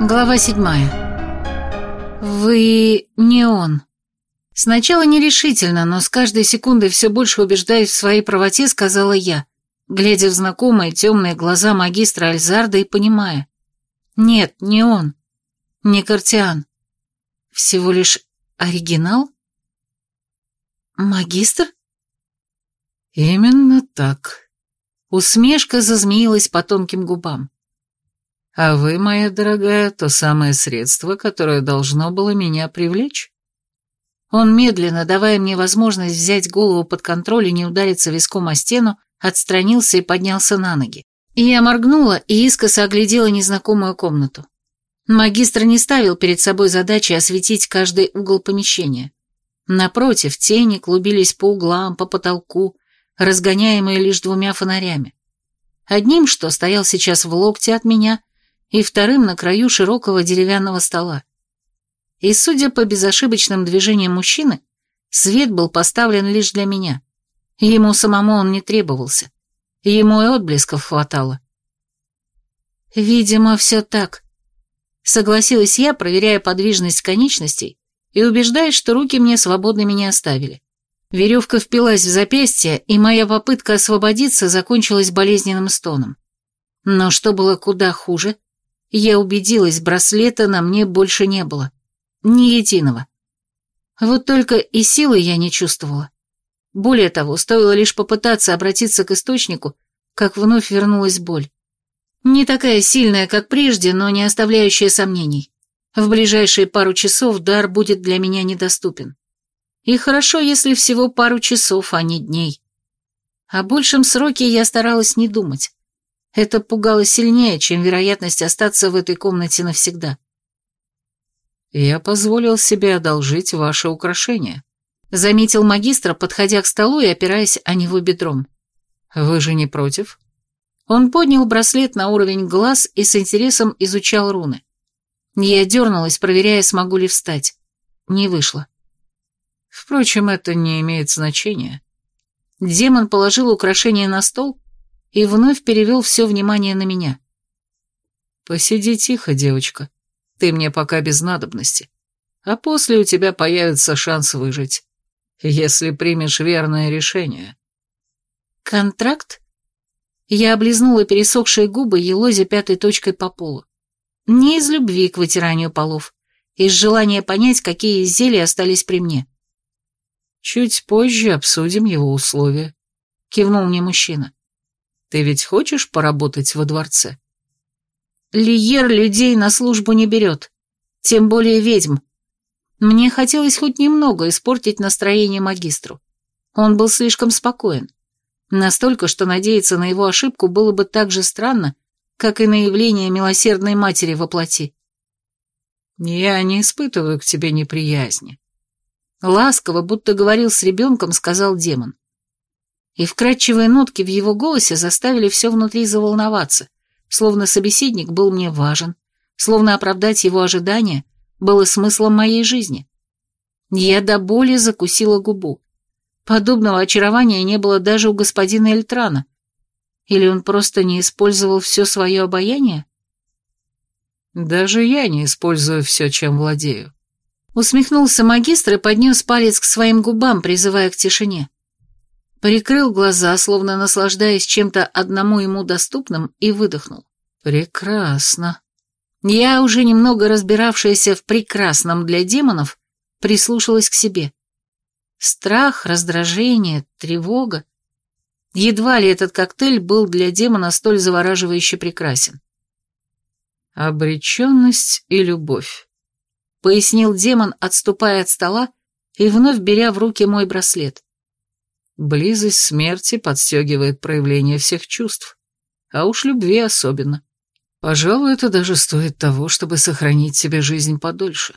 Глава седьмая. Вы не он. Сначала нерешительно, но с каждой секундой все больше убеждаясь в своей правоте, сказала я, глядя в знакомые темные глаза магистра Альзарда и понимая. Нет, не он. Не Картиан. Всего лишь оригинал? Магистр? Именно так. Усмешка зазмеилась по тонким губам. А вы, моя дорогая, то самое средство, которое должно было меня привлечь. Он медленно, давая мне возможность взять голову под контроль и не удариться виском о стену, отстранился и поднялся на ноги. Я моргнула и искоса оглядела незнакомую комнату. Магистр не ставил перед собой задачи осветить каждый угол помещения. Напротив, тени клубились по углам, по потолку, разгоняемые лишь двумя фонарями. Одним, что стоял сейчас в локте от меня, и вторым на краю широкого деревянного стола. И, судя по безошибочным движениям мужчины, свет был поставлен лишь для меня. Ему самому он не требовался. Ему и отблесков хватало. «Видимо, все так», — согласилась я, проверяя подвижность конечностей и убеждаясь, что руки мне свободными не оставили. Веревка впилась в запястье, и моя попытка освободиться закончилась болезненным стоном. Но что было куда хуже, я убедилась, браслета на мне больше не было. Ни единого. Вот только и силы я не чувствовала. Более того, стоило лишь попытаться обратиться к источнику, как вновь вернулась боль. Не такая сильная, как прежде, но не оставляющая сомнений. В ближайшие пару часов дар будет для меня недоступен. И хорошо, если всего пару часов, а не дней. О большем сроке я старалась не думать. Это пугало сильнее, чем вероятность остаться в этой комнате навсегда. «Я позволил себе одолжить ваше украшение», — заметил магистр, подходя к столу и опираясь о него бедром. «Вы же не против?» Он поднял браслет на уровень глаз и с интересом изучал руны. Я дернулась, проверяя, смогу ли встать. Не вышло. Впрочем, это не имеет значения. Демон положил украшение на стол и вновь перевел все внимание на меня. «Посиди тихо, девочка. Ты мне пока без надобности. А после у тебя появится шанс выжить, если примешь верное решение». «Контракт?» Я облизнула пересохшие губы, елозя пятой точкой по полу. Не из любви к вытиранию полов, из желания понять, какие зелья остались при мне. «Чуть позже обсудим его условия», — кивнул мне мужчина. «Ты ведь хочешь поработать во дворце?» «Лиер людей на службу не берет, тем более ведьм. Мне хотелось хоть немного испортить настроение магистру. Он был слишком спокоен. Настолько, что надеяться на его ошибку было бы так же странно, как и на явление милосердной матери во плоти. «Я не испытываю к тебе неприязни», Ласково, будто говорил с ребенком, сказал демон. И вкрадчивые нотки в его голосе заставили все внутри заволноваться, словно собеседник был мне важен, словно оправдать его ожидания было смыслом моей жизни. Я до боли закусила губу. Подобного очарования не было даже у господина Эльтрана. Или он просто не использовал все свое обаяние? Даже я не использую все, чем владею. Усмехнулся магистр и поднес палец к своим губам, призывая к тишине. Прикрыл глаза, словно наслаждаясь чем-то одному ему доступным, и выдохнул. «Прекрасно». Я, уже немного разбиравшаяся в прекрасном для демонов, прислушалась к себе. Страх, раздражение, тревога. Едва ли этот коктейль был для демона столь завораживающе прекрасен. Обреченность и любовь пояснил демон, отступая от стола и вновь беря в руки мой браслет. Близость смерти подстегивает проявление всех чувств, а уж любви особенно. Пожалуй, это даже стоит того, чтобы сохранить себе жизнь подольше.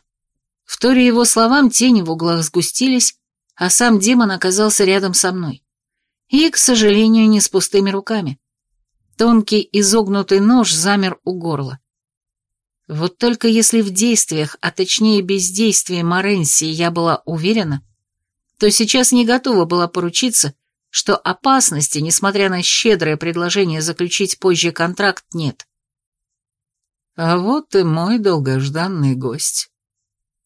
В торе его словам тени в углах сгустились, а сам демон оказался рядом со мной. И, к сожалению, не с пустыми руками. Тонкий изогнутый нож замер у горла. Вот только если в действиях, а точнее бездействии Моренси я была уверена, то сейчас не готова была поручиться, что опасности, несмотря на щедрое предложение заключить позже контракт, нет. А вот и мой долгожданный гость.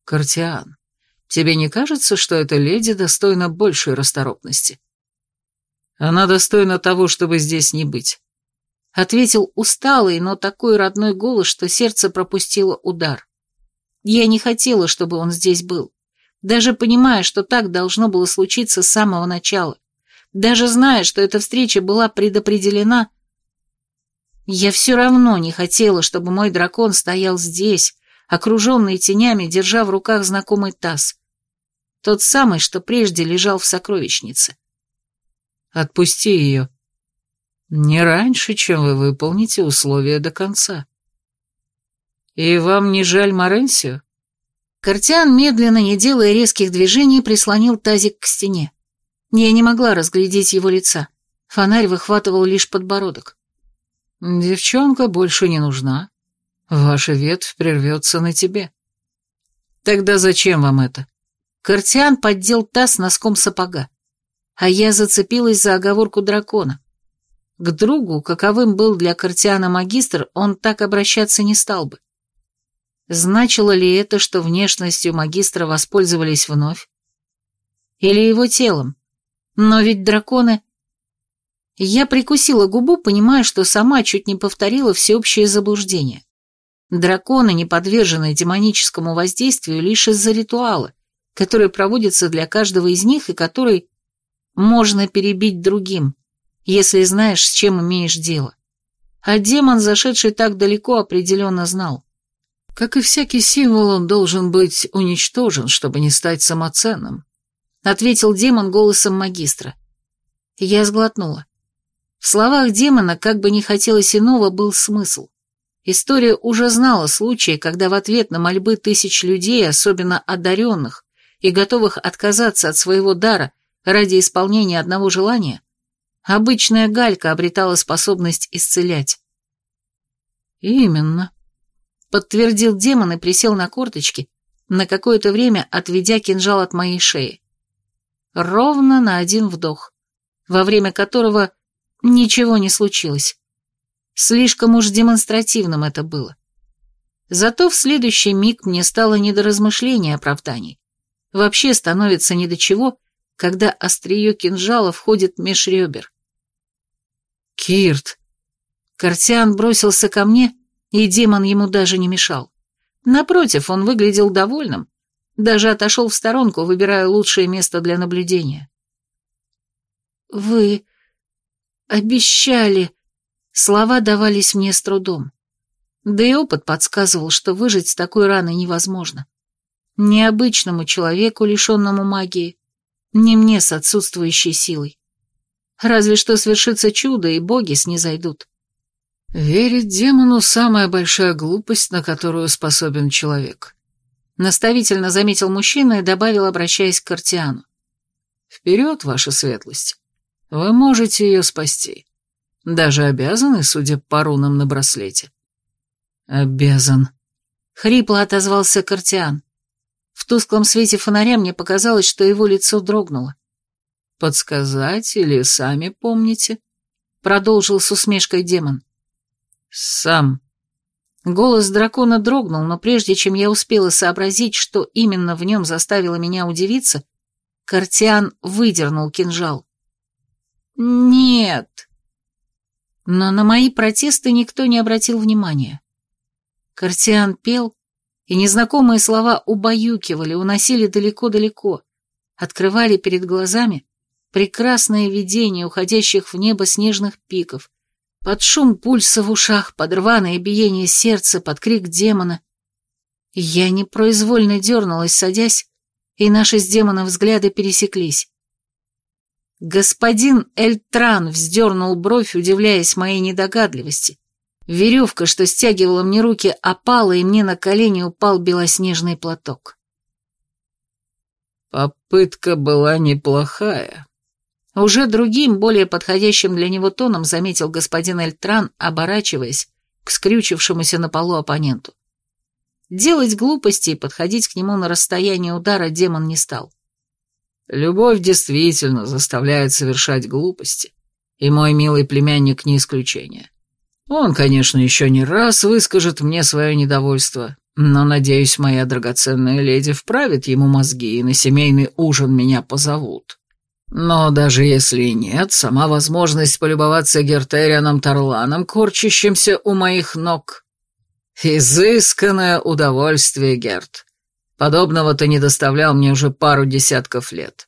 Картиан, тебе не кажется, что эта леди достойна большей расторопности? Она достойна того, чтобы здесь не быть. Ответил усталый, но такой родной голос, что сердце пропустило удар. Я не хотела, чтобы он здесь был. Даже понимая, что так должно было случиться с самого начала. Даже зная, что эта встреча была предопределена, я все равно не хотела, чтобы мой дракон стоял здесь, окруженный тенями, держа в руках знакомый таз. Тот самый, что прежде лежал в сокровищнице. Отпусти ее. Не раньше, чем вы выполните условия до конца. И вам не жаль Моренсию? Картиан, медленно, не делая резких движений, прислонил тазик к стене. Я не могла разглядеть его лица. Фонарь выхватывал лишь подбородок. «Девчонка больше не нужна. Ваша ветвь прервется на тебе». «Тогда зачем вам это?» Картиан поддел таз носком сапога, а я зацепилась за оговорку дракона. К другу, каковым был для Картиана магистр, он так обращаться не стал бы. Значило ли это, что внешностью магистра воспользовались вновь? Или его телом? Но ведь драконы я прикусила губу, понимая, что сама чуть не повторила всеобщее заблуждение. Драконы не подвержены демоническому воздействию лишь из-за ритуала, который проводится для каждого из них и который можно перебить другим, если знаешь, с чем имеешь дело. А демон, зашедший так далеко, определенно знал. Как и всякий символ, он должен быть уничтожен, чтобы не стать самоценным, ответил демон голосом магистра. Я сглотнула. В словах демона, как бы ни хотелось иного, был смысл. История уже знала случаи, когда в ответ на мольбы тысяч людей, особенно одаренных, и готовых отказаться от своего дара ради исполнения одного желания, обычная галька обретала способность исцелять. «Именно», — подтвердил демон и присел на корточки, на какое-то время отведя кинжал от моей шеи. Ровно на один вдох, во время которого Ничего не случилось. Слишком уж демонстративным это было. Зато в следующий миг мне стало не до размышления оправданий. Вообще становится не до чего, когда острие кинжала входит меж ребер. «Кирт!» Картиан бросился ко мне, и демон ему даже не мешал. Напротив, он выглядел довольным, даже отошел в сторонку, выбирая лучшее место для наблюдения. «Вы Обещали. Слова давались мне с трудом. Да и опыт подсказывал, что выжить с такой раной невозможно. Ни обычному человеку, лишенному магии, ни мне с отсутствующей силой. Разве что свершится чудо, и боги снизойдут. Верить демону — самая большая глупость, на которую способен человек. Наставительно заметил мужчина и добавил, обращаясь к Картиану. Вперед, ваша светлость. Вы можете ее спасти. Даже обязаны, судя по рунам на браслете. Обязан. Хрипло отозвался Картиан. В тусклом свете фонаря мне показалось, что его лицо дрогнуло. «Подсказать или сами помните?» Продолжил с усмешкой демон. «Сам». Голос дракона дрогнул, но прежде чем я успела сообразить, что именно в нем заставило меня удивиться, Картиан выдернул кинжал. «Нет». Но на мои протесты никто не обратил внимания. Картиан пел, и незнакомые слова убаюкивали, уносили далеко-далеко, открывали перед глазами прекрасное видение уходящих в небо снежных пиков, под шум пульса в ушах, под рваное биение сердца, под крик демона. Я непроизвольно дернулась, садясь, и наши с демоном взгляды пересеклись. Господин Эльтран вздернул бровь, удивляясь моей недогадливости. Веревка, что стягивала мне руки, опала, и мне на колени упал белоснежный платок. Попытка была неплохая. Уже другим, более подходящим для него тоном заметил господин Эльтран, оборачиваясь к скрючившемуся на полу оппоненту. Делать глупости и подходить к нему на расстояние удара демон не стал. Любовь действительно заставляет совершать глупости, и мой милый племянник не исключение. Он, конечно, еще не раз выскажет мне свое недовольство, но, надеюсь, моя драгоценная леди вправит ему мозги и на семейный ужин меня позовут. Но даже если и нет, сама возможность полюбоваться Гертерианом Тарланом, корчащимся у моих ног. Изысканное удовольствие, Герт. Подобного ты не доставлял мне уже пару десятков лет.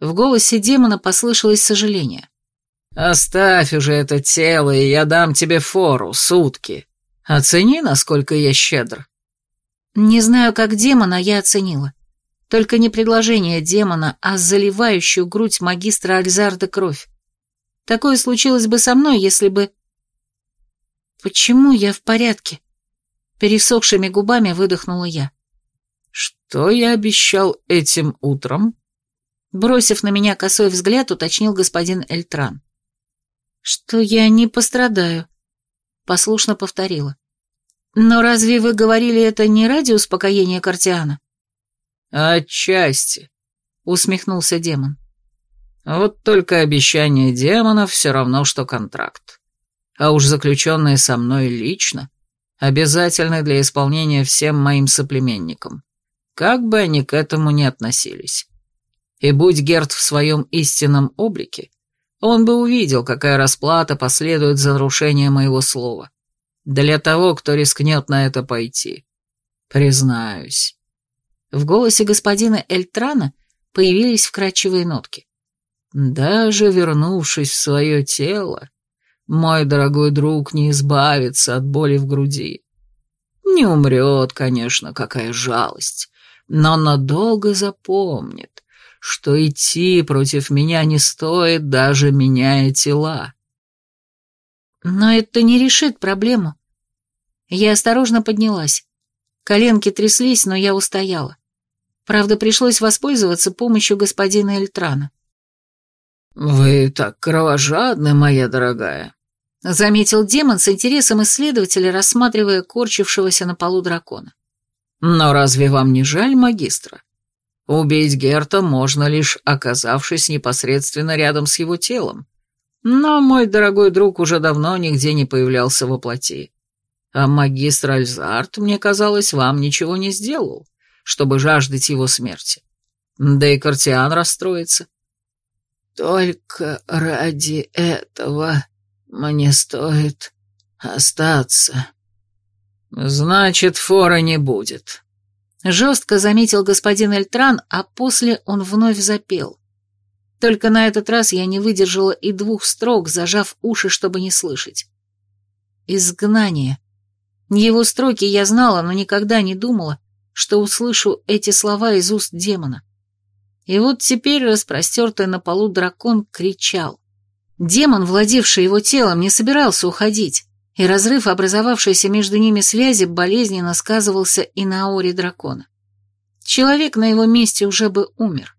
В голосе демона послышалось сожаление. «Оставь уже это тело, и я дам тебе фору, сутки. Оцени, насколько я щедр». Не знаю, как демона я оценила. Только не предложение демона, а заливающую грудь магистра Альзарда кровь. Такое случилось бы со мной, если бы... Почему я в порядке? Пересохшими губами выдохнула я. Что я обещал этим утром? Бросив на меня косой взгляд, уточнил господин Эльтран. Что я не пострадаю, послушно повторила. Но разве вы говорили это не ради успокоения Картиана? «Отчасти», — усмехнулся демон. «Вот только обещание демона все равно, что контракт. А уж заключенные со мной лично обязательны для исполнения всем моим соплеменникам, как бы они к этому ни относились. И будь Герд в своем истинном облике, он бы увидел, какая расплата последует за нарушение моего слова. Для того, кто рискнет на это пойти. Признаюсь, в голосе господина Эльтрана появились вкрадчивые нотки. «Даже вернувшись в свое тело, мой дорогой друг не избавится от боли в груди. Не умрет, конечно, какая жалость, но надолго запомнит, что идти против меня не стоит, даже меняя тела». «Но это не решит проблему». Я осторожно поднялась. Коленки тряслись, но я устояла. Правда, пришлось воспользоваться помощью господина Эльтрана. «Вы так кровожадны, моя дорогая», — заметил демон с интересом исследователя, рассматривая корчившегося на полу дракона. «Но разве вам не жаль магистра? Убить Герта можно лишь оказавшись непосредственно рядом с его телом. Но мой дорогой друг уже давно нигде не появлялся во плоти. А магистр Альзарт, мне казалось, вам ничего не сделал чтобы жаждать его смерти. Да и Картиан расстроится. Только ради этого мне стоит остаться. Значит, фора не будет. Жестко заметил господин Эльтран, а после он вновь запел. Только на этот раз я не выдержала и двух строк, зажав уши, чтобы не слышать. Изгнание. Его строки я знала, но никогда не думала, что услышу эти слова из уст демона. И вот теперь распростертый на полу дракон кричал. Демон, владевший его телом, не собирался уходить, и разрыв образовавшейся между ними связи болезненно сказывался и на ауре дракона. Человек на его месте уже бы умер.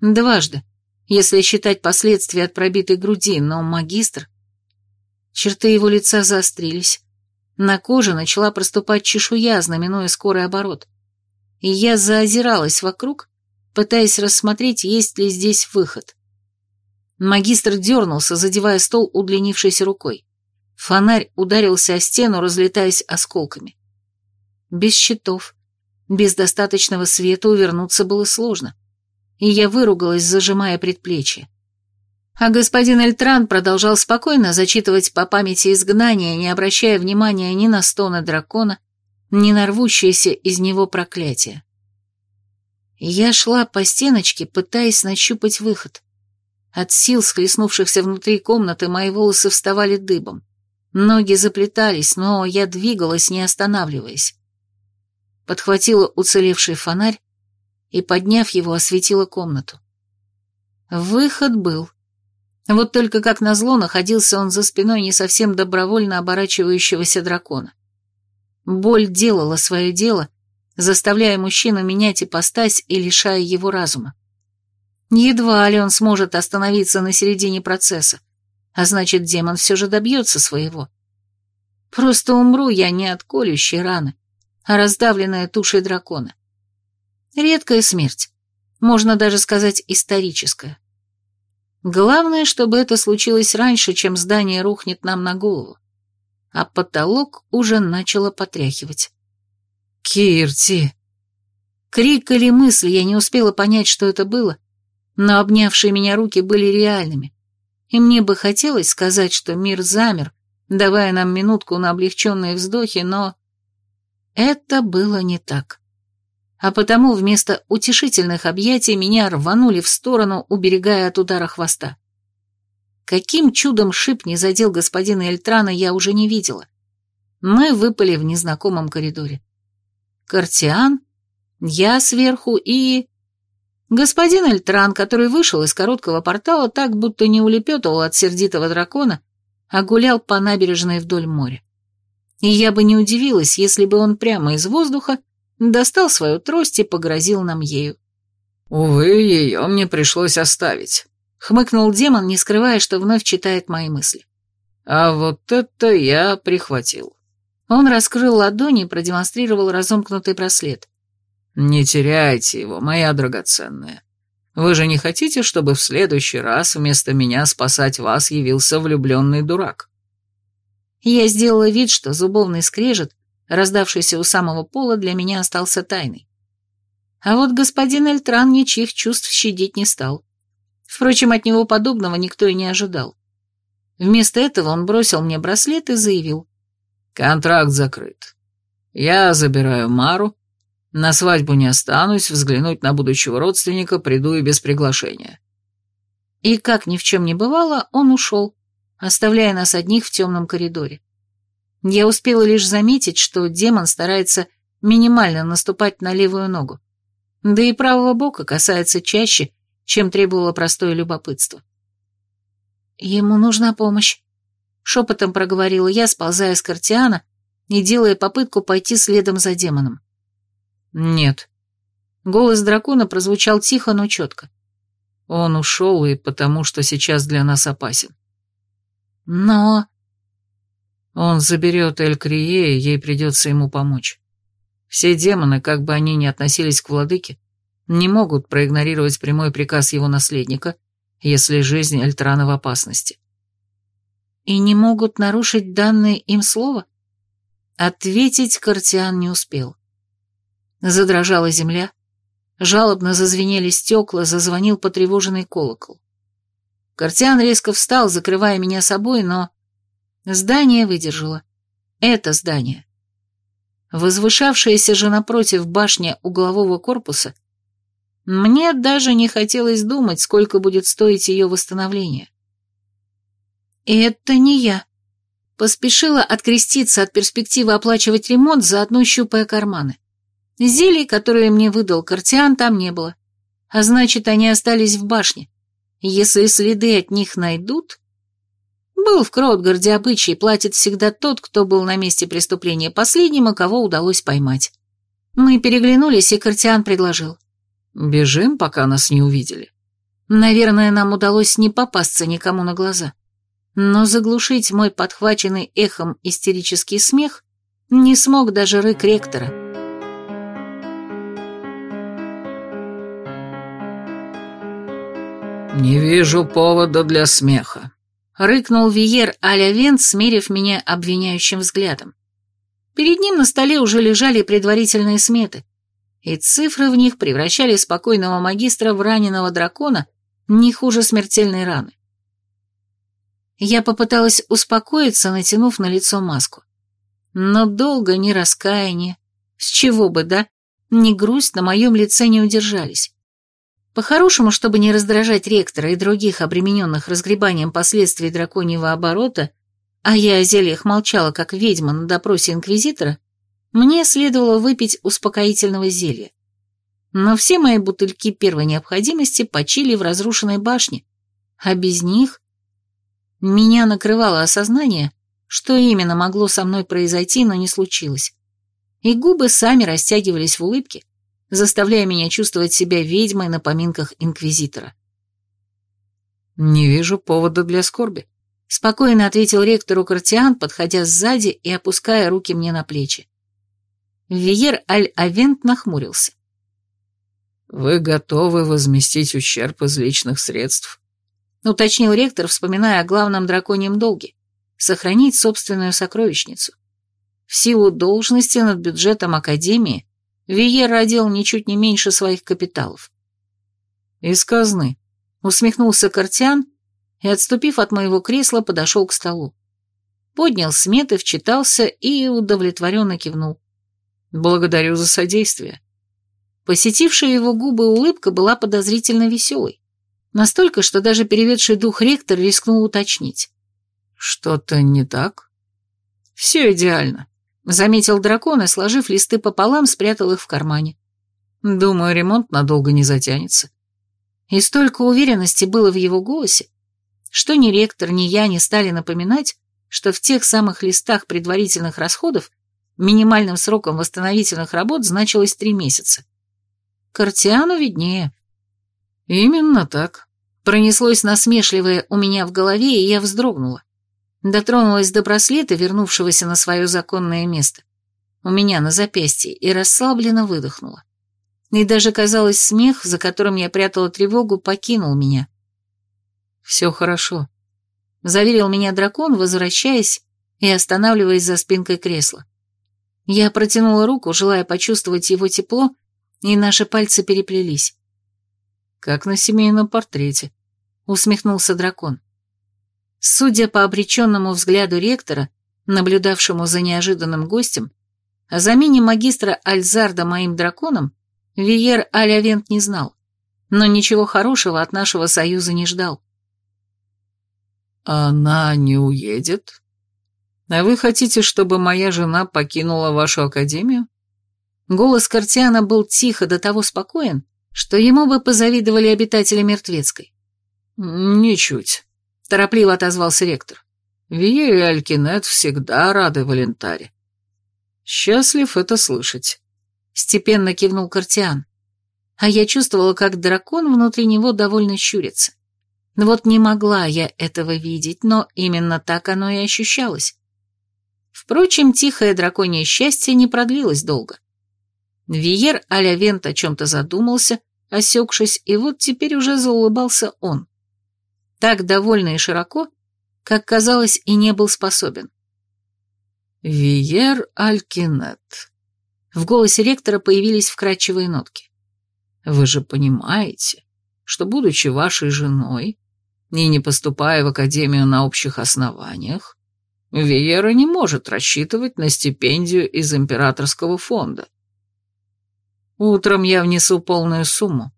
Дважды, если считать последствия от пробитой груди, но магистр... Черты его лица заострились. На коже начала проступать чешуя, знаменуя скорый оборот и я заозиралась вокруг, пытаясь рассмотреть, есть ли здесь выход. Магистр дернулся, задевая стол удлинившейся рукой. Фонарь ударился о стену, разлетаясь осколками. Без щитов, без достаточного света увернуться было сложно, и я выругалась, зажимая предплечье. А господин Эльтран продолжал спокойно зачитывать по памяти изгнания, не обращая внимания ни на стоны дракона, не нарвущееся из него проклятие. Я шла по стеночке, пытаясь нащупать выход. От сил, схлестнувшихся внутри комнаты, мои волосы вставали дыбом. Ноги заплетались, но я двигалась, не останавливаясь. Подхватила уцелевший фонарь и, подняв его, осветила комнату. Выход был. Вот только, как назло, находился он за спиной не совсем добровольно оборачивающегося дракона. Боль делала свое дело, заставляя мужчину менять ипостась и лишая его разума. Едва ли он сможет остановиться на середине процесса, а значит, демон все же добьется своего. Просто умру я не от колющей раны, а раздавленная тушей дракона. Редкая смерть, можно даже сказать историческая. Главное, чтобы это случилось раньше, чем здание рухнет нам на голову. А потолок уже начало потряхивать. «Кирти!» Крик или мысль, я не успела понять, что это было, но обнявшие меня руки были реальными, и мне бы хотелось сказать, что мир замер, давая нам минутку на облегченные вздохи, но... Это было не так. А потому вместо утешительных объятий меня рванули в сторону, уберегая от удара хвоста. Каким чудом шип не задел господина Эльтрана, я уже не видела. Мы выпали в незнакомом коридоре. Картиан, я сверху и... Господин Эльтран, который вышел из короткого портала так, будто не улепетывал от сердитого дракона, а гулял по набережной вдоль моря. И я бы не удивилась, если бы он прямо из воздуха достал свою трость и погрозил нам ею. «Увы, ее мне пришлось оставить», — хмыкнул демон, не скрывая, что вновь читает мои мысли. «А вот это я прихватил». Он раскрыл ладони и продемонстрировал разомкнутый браслет. «Не теряйте его, моя драгоценная. Вы же не хотите, чтобы в следующий раз вместо меня спасать вас явился влюбленный дурак?» Я сделала вид, что зубовный скрежет, раздавшийся у самого пола, для меня остался тайной. А вот господин Эльтран ничьих чувств щадить не стал. Впрочем, от него подобного никто и не ожидал. Вместо этого он бросил мне браслет и заявил. «Контракт закрыт. Я забираю Мару, на свадьбу не останусь, взглянуть на будущего родственника приду и без приглашения». И, как ни в чем не бывало, он ушел, оставляя нас одних в темном коридоре. Я успела лишь заметить, что демон старается минимально наступать на левую ногу. Да и правого бока касается чаще, чем требовало простое любопытство. «Ему нужна помощь», — шепотом проговорила я, сползая с Картиана и делая попытку пойти следом за демоном. «Нет». Голос дракона прозвучал тихо, но четко. Он ушел и потому, что сейчас для нас опасен. Но... Он заберет Эль-Крие, и ей придется ему помочь. Все демоны, как бы они ни относились к владыке, не могут проигнорировать прямой приказ его наследника, если жизнь Эльтрана в опасности. И не могут нарушить данное им слово? Ответить Картиан не успел. Задрожала земля, жалобно зазвенели стекла, зазвонил потревоженный колокол. Картиан резко встал, закрывая меня собой, но... Здание выдержало. Это здание. Возвышавшаяся же напротив башня углового корпуса, мне даже не хотелось думать, сколько будет стоить ее восстановление. «Это не я», Поспешила откреститься от перспективы оплачивать ремонт, заодно щупая карманы. Зелий, которые мне выдал Картиан, там не было. А значит, они остались в башне. Если следы от них найдут... Был в Кроудгарде обычай, платит всегда тот, кто был на месте преступления последним, а кого удалось поймать. Мы переглянулись, и Картиан предложил. «Бежим, пока нас не увидели». Наверное, нам удалось не попасться никому на глаза. Но заглушить мой подхваченный эхом истерический смех не смог даже рык ректора. «Не вижу повода для смеха», — рыкнул Виер а-ля Вент, смерив меня обвиняющим взглядом. Перед ним на столе уже лежали предварительные сметы, и цифры в них превращали спокойного магистра в раненого дракона не хуже смертельной раны. Я попыталась успокоиться, натянув на лицо маску. Но долго ни раскаяние, с чего бы, да, ни грусть на моем лице не удержались. По-хорошему, чтобы не раздражать ректора и других обремененных разгребанием последствий драконьего оборота, а я о зельях молчала, как ведьма на допросе инквизитора, мне следовало выпить успокоительного зелья. Но все мои бутыльки первой необходимости почили в разрушенной башне, а без них... Меня накрывало осознание, что именно могло со мной произойти, но не случилось. И губы сами растягивались в улыбке, заставляя меня чувствовать себя ведьмой на поминках инквизитора. «Не вижу повода для скорби», — спокойно ответил ректору Картиан, подходя сзади и опуская руки мне на плечи. Виер Аль-Авент нахмурился. «Вы готовы возместить ущерб из личных средств?» — уточнил ректор, вспоминая о главном драконьем долге. сохранить собственную сокровищницу. В силу должности над бюджетом Академии Виер родил ничуть не меньше своих капиталов. «Из казны», — усмехнулся Картиан и, отступив от моего кресла, подошел к столу. Поднял сметы, вчитался и удовлетворенно кивнул. «Благодарю за содействие». Посетившая его губы улыбка была подозрительно веселой. Настолько, что даже переведший дух ректор рискнул уточнить. «Что-то не так?» «Все идеально», — заметил дракон и, сложив листы пополам, спрятал их в кармане. «Думаю, ремонт надолго не затянется». И столько уверенности было в его голосе, что ни ректор, ни я не стали напоминать, что в тех самых листах предварительных расходов минимальным сроком восстановительных работ значилось три месяца. Картиану виднее. Именно так. Пронеслось насмешливое у меня в голове, и я вздрогнула. Дотронулась до браслета, вернувшегося на свое законное место. У меня на запястье, и расслабленно выдохнула. И даже, казалось, смех, за которым я прятала тревогу, покинул меня. «Все хорошо», — заверил меня дракон, возвращаясь и останавливаясь за спинкой кресла. Я протянула руку, желая почувствовать его тепло, и наши пальцы переплелись. «Как на семейном портрете», — усмехнулся дракон. Судя по обреченному взгляду ректора, наблюдавшему за неожиданным гостем, о замене магистра Альзарда моим драконом Виер Алявент не знал, но ничего хорошего от нашего союза не ждал. «Она не уедет? А вы хотите, чтобы моя жена покинула вашу академию?» Голос Картиана был тихо до того спокоен, что ему бы позавидовали обитатели Мертвецкой. «Ничуть», — торопливо отозвался ректор. «Вия и Алькинет всегда рады Валентаре». «Счастлив это слышать», — степенно кивнул Картиан. А я чувствовала, как дракон внутри него довольно щурится. Вот не могла я этого видеть, но именно так оно и ощущалось. Впрочем, тихое драконье счастье не продлилось долго. Виер а-ля Вент о чем-то задумался, осекшись, и вот теперь уже заулыбался он. Так довольно и широко, как казалось, и не был способен. «Виер Алькинет». В голосе ректора появились вкрадчивые нотки. «Вы же понимаете, что, будучи вашей женой и не поступая в академию на общих основаниях, Виера не может рассчитывать на стипендию из императорского фонда. Утром я внесу полную сумму.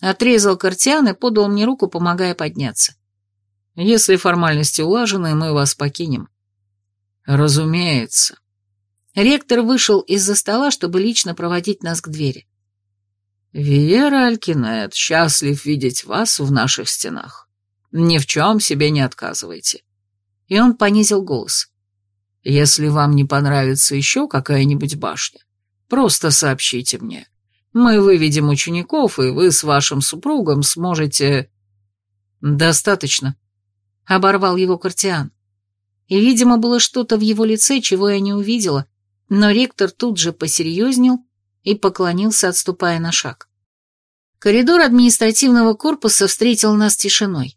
Отрезал Картиан и подал мне руку, помогая подняться. Если формальности улажены, мы вас покинем. Разумеется. Ректор вышел из-за стола, чтобы лично проводить нас к двери. Виера Алькинет, счастлив видеть вас в наших стенах. Ни в чем себе не отказывайте. И он понизил голос. Если вам не понравится еще какая-нибудь башня, просто сообщите мне. Мы выведем учеников, и вы с вашим супругом сможете...» «Достаточно», — оборвал его Картиан. И, видимо, было что-то в его лице, чего я не увидела, но ректор тут же посерьезнел и поклонился, отступая на шаг. Коридор административного корпуса встретил нас тишиной.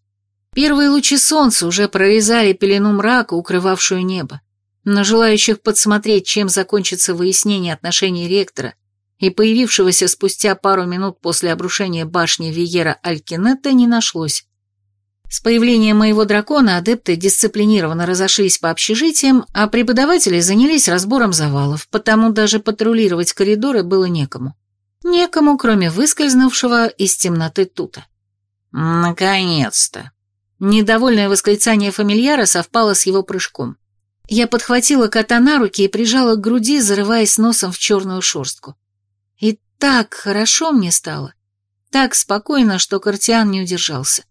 Первые лучи солнца уже прорезали пелену мрака, укрывавшую небо. Но желающих подсмотреть, чем закончится выяснение отношений ректора и появившегося спустя пару минут после обрушения башни Виера Алькинетта не нашлось. С появлением моего дракона адепты дисциплинированно разошлись по общежитиям, а преподаватели занялись разбором завалов, потому даже патрулировать коридоры было некому. Некому, кроме выскользнувшего из темноты тута. «Наконец-то!» Недовольное восклицание фамильяра совпало с его прыжком. Я подхватила кота на руки и прижала к груди, зарываясь носом в черную шерстку. И так хорошо мне стало, так спокойно, что Картиан не удержался.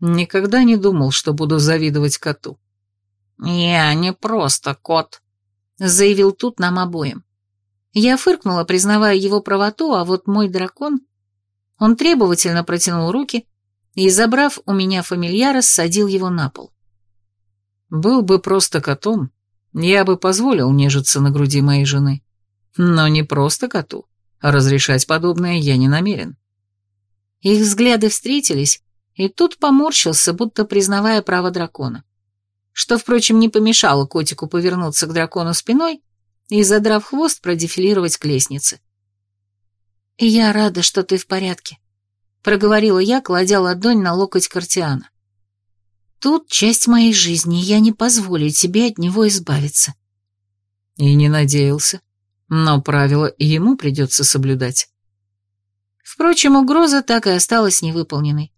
Никогда не думал, что буду завидовать коту. «Я не просто кот», — заявил тут нам обоим. Я фыркнула, признавая его правоту, а вот мой дракон... Он требовательно протянул руки и, забрав у меня фамильяра, садил его на пол. Был бы просто котом, я бы позволил нежиться на груди моей жены. Но не просто коту. Разрешать подобное я не намерен. Их взгляды встретились, и тут поморщился, будто признавая право дракона. что, впрочем, не помешало котику повернуться к дракону спиной и, задрав хвост, продефилировать к лестнице. «Я рада, что ты в порядке», — проговорила я, кладя ладонь на локоть Картиана. «Тут часть моей жизни, я не позволю тебе от него избавиться». И не надеялся, но правила ему придется соблюдать. Впрочем, угроза так и осталась невыполненной.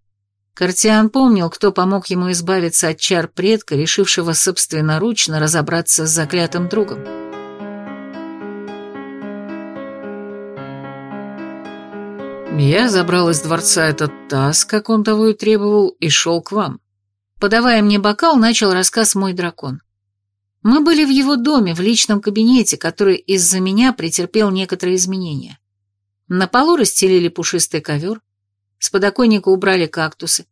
Картиан помнил, кто помог ему избавиться от чар предка, решившего собственноручно разобраться с заклятым другом. Я забрал из дворца этот таз, как он того и требовал, и шел к вам. Подавая мне бокал, начал рассказ мой дракон. Мы были в его доме, в личном кабинете, который из-за меня претерпел некоторые изменения. На полу расстелили пушистый ковер, с подоконника убрали кактусы.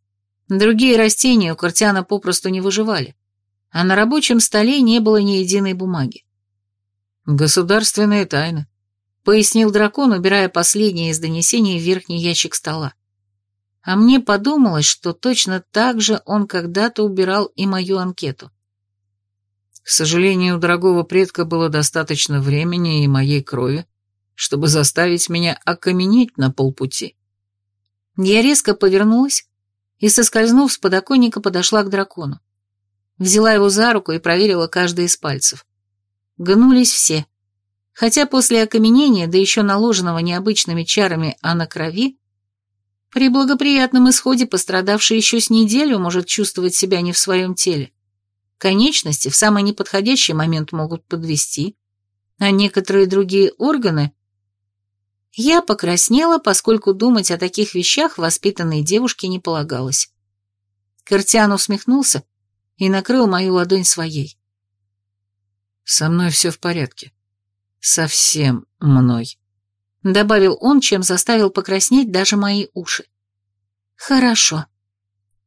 Другие растения у Картиана попросту не выживали, а на рабочем столе не было ни единой бумаги. «Государственные тайны», — пояснил дракон, убирая последнее из донесений в верхний ящик стола. А мне подумалось, что точно так же он когда-то убирал и мою анкету. К сожалению, у дорогого предка было достаточно времени и моей крови, чтобы заставить меня окаменеть на полпути. Я резко повернулась и, соскользнув с подоконника, подошла к дракону. Взяла его за руку и проверила каждый из пальцев. Гнулись все. Хотя после окаменения, да еще наложенного необычными чарами, а на крови, при благоприятном исходе пострадавший еще с неделю может чувствовать себя не в своем теле. Конечности в самый неподходящий момент могут подвести, а некоторые другие органы я покраснела, поскольку думать о таких вещах воспитанной девушке не полагалось. Картиан усмехнулся и накрыл мою ладонь своей. «Со мной все в порядке. Совсем мной», — добавил он, чем заставил покраснеть даже мои уши. «Хорошо».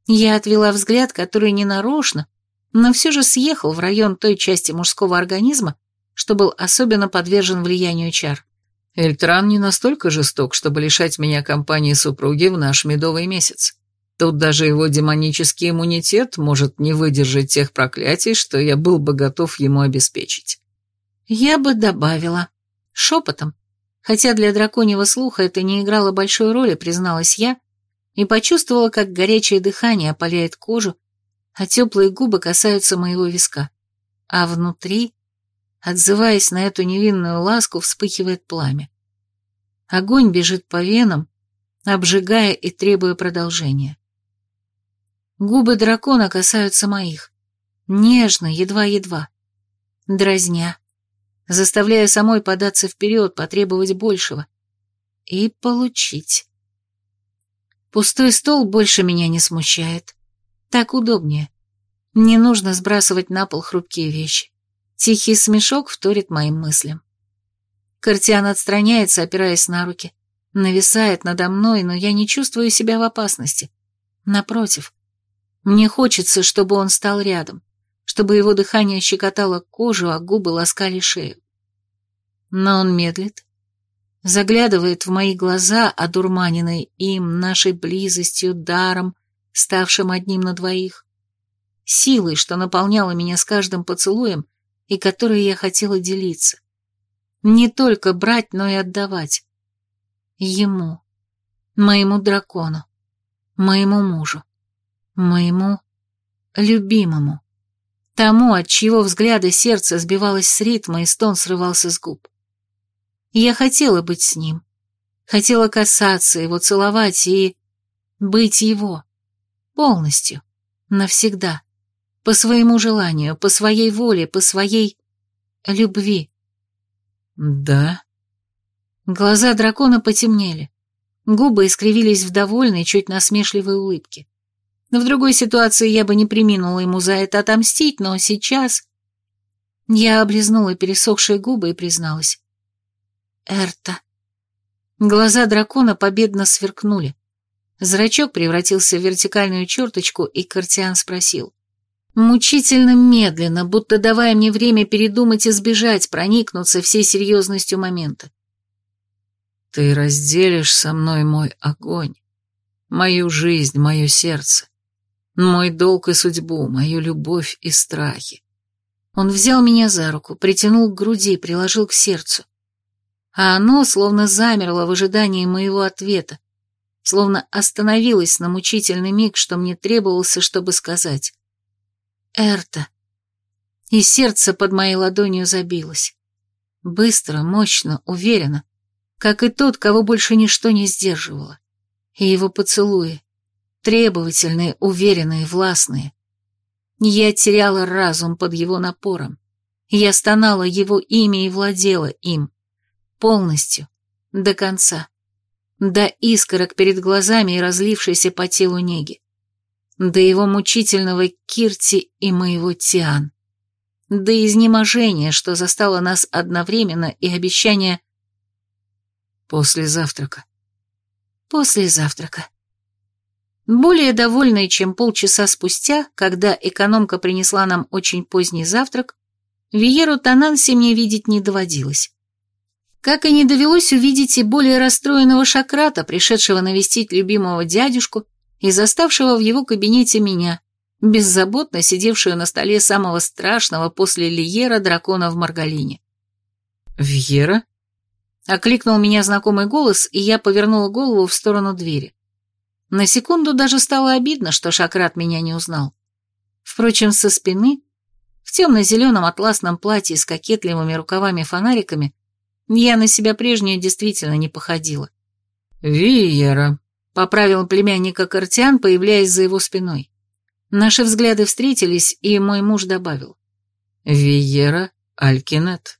Я отвела взгляд, который ненарочно, но все же съехал в район той части мужского организма, что был особенно подвержен влиянию чар. Эльтран не настолько жесток, чтобы лишать меня компании супруги в наш медовый месяц. Тут даже его демонический иммунитет может не выдержать тех проклятий, что я был бы готов ему обеспечить. Я бы добавила. Шепотом. Хотя для драконьего слуха это не играло большой роли, призналась я, и почувствовала, как горячее дыхание опаляет кожу, а теплые губы касаются моего виска. А внутри Отзываясь на эту невинную ласку, вспыхивает пламя. Огонь бежит по венам, обжигая и требуя продолжения. Губы дракона касаются моих, нежно, едва-едва, дразня, заставляя самой податься вперед, потребовать большего и получить. Пустой стол больше меня не смущает. Так удобнее. Не нужно сбрасывать на пол хрупкие вещи. Тихий смешок вторит моим мыслям. Картиан отстраняется, опираясь на руки. Нависает надо мной, но я не чувствую себя в опасности. Напротив, мне хочется, чтобы он стал рядом, чтобы его дыхание щекотало кожу, а губы ласкали шею. Но он медлит, заглядывает в мои глаза, одурманенные им, нашей близостью, даром, ставшим одним на двоих, силой, что наполняла меня с каждым поцелуем и которой я хотела делиться. Не только брать, но и отдавать. Ему, моему дракону, моему мужу, моему любимому, тому, от чьего взгляда сердце сбивалось с ритма и стон срывался с губ. Я хотела быть с ним, хотела касаться его, целовать и быть его, полностью, навсегда по своему желанию, по своей воле, по своей любви. Да. Глаза дракона потемнели. Губы искривились в довольной, чуть насмешливой улыбке. В другой ситуации я бы не приминула ему за это отомстить, но сейчас... Я облизнула пересохшие губы и призналась. Эрта. Глаза дракона победно сверкнули. Зрачок превратился в вертикальную черточку, и Картиан спросил. Мучительно медленно, будто давая мне время передумать и сбежать, проникнуться всей серьезностью момента. «Ты разделишь со мной мой огонь, мою жизнь, мое сердце. Мой долг и судьбу, мою любовь и страхи. Он взял меня за руку, притянул к груди, приложил к сердцу. А оно словно замерло в ожидании моего ответа, словно остановилось на мучительный миг, что мне требовался, чтобы сказать. «Эрта». И сердце под моей ладонью забилось. Быстро, мощно, уверенно, как и тот, кого больше ничто не сдерживало. И его поцелуи, требовательные, уверенные, властные. Я теряла разум под его напором. Я стонала его имя и владела им. Полностью. До конца. До искорок перед глазами и разлившейся по телу неги. До его мучительного Кирти и моего Тиан. До изнеможения, что застало нас одновременно, и обещания... После завтрака. После завтрака. Более довольной, чем полчаса спустя, когда экономка принесла нам очень поздний завтрак, Виеру Тананси мне видеть не доводилось. Как и не довелось увидеть и более расстроенного Шакрата, пришедшего навестить любимого дядюшку и заставшего в его кабинете меня, беззаботно сидевшую на столе самого страшного после Лиера дракона в Маргалине. «Вьера?» — окликнул меня знакомый голос, и я повернула голову в сторону двери. На секунду даже стало обидно, что Шакрат меня не узнал. Впрочем, со спины, в темно-зеленом атласном платье с кокетливыми рукавами-фонариками, я на себя прежнюю действительно не походила. «Виера», — поправил племянника Картиан, появляясь за его спиной. Наши взгляды встретились, и мой муж добавил. «Виера Алькинет».